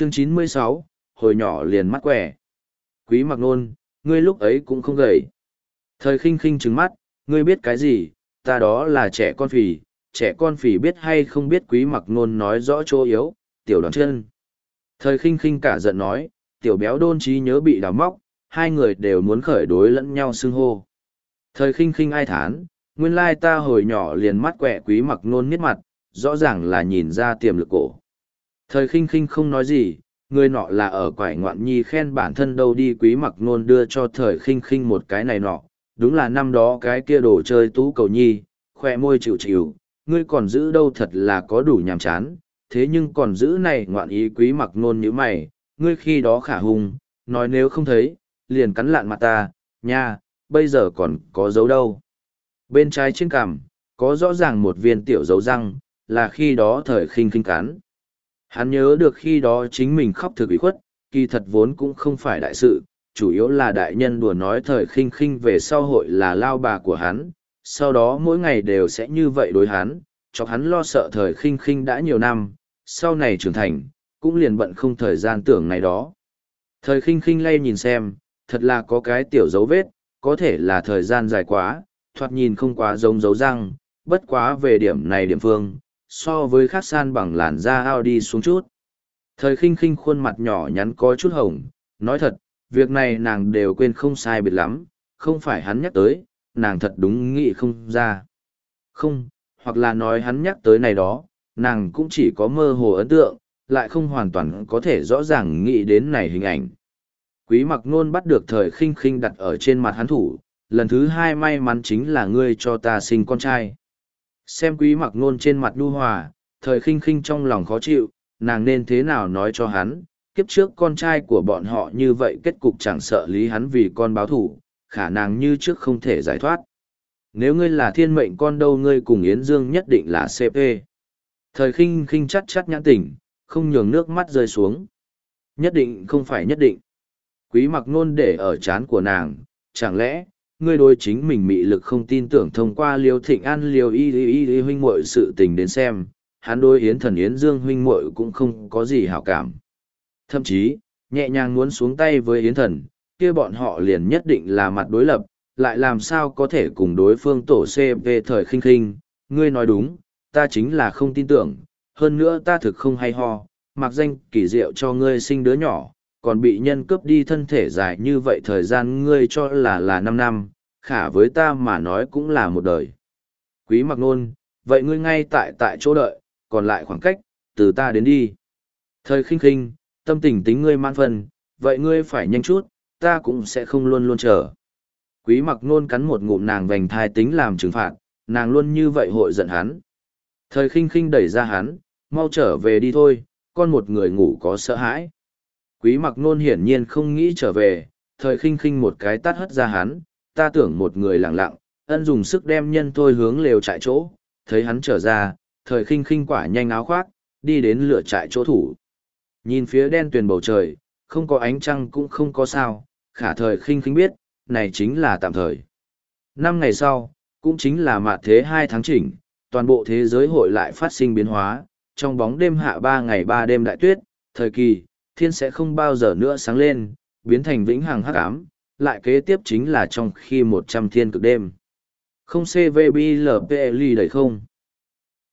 chương chín mươi sáu, hồi nhỏ liền mắt quẻ. Quý mặc nôn, ngươi lúc ấy cũng không gầy. Thời khinh khinh trứng mắt, ngươi biết cái gì? Ta đó là trẻ con phì. Trẻ con phì biết hay không biết quý mặc nôn nói rõ chỗ yếu, tiểu đoàn chân. Thời khinh khinh cả giận nói, tiểu béo đôn trí nhớ bị đào móc, hai người đều muốn khởi đối lẫn nhau xưng hô. Thời khinh khinh ai thán, nguyên lai ta hồi nhỏ liền mắt quẹ quý mặc nôn nít mặt, rõ ràng là nhìn ra tiềm lực cổ thời khinh khinh không nói gì, người nọ là ở quải ngoạn nhi khen bản thân đâu đi quý mặc nôn đưa cho thời khinh khinh một cái này nọ. Đúng là năm đó cái kia đồ chơi tú cầu nhi khoe môi chịu chịu, ngươi còn giữ đâu thật là có đủ nhàm chán. Thế nhưng còn giữ này ngoạn ý quý mặc nôn như mày, ngươi khi đó khả hùng nói nếu không thấy, liền cắn lạn mặt ta, nha, bây giờ còn có dấu đâu. Bên trái trên cằm, có rõ ràng một viên tiểu dấu răng, là khi đó thời khinh khinh cắn. Hắn nhớ được khi đó chính mình khóc thực ủy khuất, kỳ thật vốn cũng không phải đại sự, chủ yếu là đại nhân đùa nói thời khinh khinh về sau hội là lao bà của hắn, sau đó mỗi ngày đều sẽ như vậy đối hắn, cho hắn lo sợ thời khinh khinh đã nhiều năm, sau này trưởng thành, cũng liền bận không thời gian tưởng này đó. Thời khinh khinh lay nhìn xem, thật là có cái tiểu dấu vết, có thể là thời gian dài quá, thoạt nhìn không quá giống dấu răng, bất quá về điểm này điểm phương, so với khác san bằng làn da ao đi xuống chút. Thời khinh khinh khuôn mặt nhỏ nhắn có chút hồng, nói thật, việc này nàng đều quên không sai biệt lắm, không phải hắn nhắc tới, nàng thật đúng nghĩ không ra. Không, hoặc là nói hắn nhắc tới này đó, nàng cũng chỉ có mơ hồ ấn tượng, lại không hoàn toàn có thể rõ ràng nghĩ đến này hình ảnh. Quý mặc nôn bắt được thời khinh khinh đặt ở trên mặt hắn thủ, lần thứ hai may mắn chính là ngươi cho ta sinh con trai xem quý mặc nôn trên mặt nhu hòa, thời khinh khinh trong lòng khó chịu, nàng nên thế nào nói cho hắn, kiếp trước con trai của bọn họ như vậy kết cục chẳng sợ lý hắn vì con báo thủ, khả năng như trước không thể giải thoát. Nếu ngươi là thiên mệnh con đâu ngươi cùng Yến Dương nhất định là CP. Thời khinh khinh chắt chắt nhãn tỉnh, không nhường nước mắt rơi xuống. Nhất định không phải nhất định. Quý mặc nôn để ở chán của nàng, chẳng lẽ, ngươi đối chính mình mị lực không tin tưởng thông qua liêu thịnh an, liêu y y y huynh muội sự tình đến xem, hắn đối yến thần yến dương huynh muội cũng không có gì hảo cảm. Thậm chí, nhẹ nhàng muốn xuống tay với yến thần, kia bọn họ liền nhất định là mặt đối lập, lại làm sao có thể cùng đối phương tổ cp thời khinh khinh. Ngươi nói đúng, ta chính là không tin tưởng, hơn nữa ta thực không hay ho, mặc danh kỳ diệu cho ngươi sinh đứa nhỏ còn bị nhân cướp đi thân thể dài như vậy thời gian ngươi cho là là năm năm, khả với ta mà nói cũng là một đời. Quý mặc nôn, vậy ngươi ngay tại tại chỗ đợi, còn lại khoảng cách, từ ta đến đi. Thời khinh khinh, tâm tình tính ngươi man phần, vậy ngươi phải nhanh chút, ta cũng sẽ không luôn luôn chờ. Quý mặc nôn cắn một ngụm nàng vành thai tính làm trừng phạt, nàng luôn như vậy hội giận hắn. Thời khinh khinh đẩy ra hắn, mau trở về đi thôi, con một người ngủ có sợ hãi. Quý mặc nôn hiển nhiên không nghĩ trở về, thời khinh khinh một cái tát hất ra hắn, ta tưởng một người lặng lặng, ân dùng sức đem nhân thôi hướng lều trại chỗ, thấy hắn trở ra, thời khinh khinh quả nhanh áo khoác, đi đến lửa trại chỗ thủ. Nhìn phía đen tuyền bầu trời, không có ánh trăng cũng không có sao, khả thời khinh khinh biết, này chính là tạm thời. Năm ngày sau, cũng chính là mạt thế hai tháng chỉnh, toàn bộ thế giới hội lại phát sinh biến hóa, trong bóng đêm hạ ba ngày ba đêm đại tuyết, thời kỳ, thiên sẽ không bao giờ nữa sáng lên, biến thành vĩnh hằng hắc ám, lại kế tiếp chính là trong khi một trăm thiên cực đêm. Không CVBLPLI đầy không.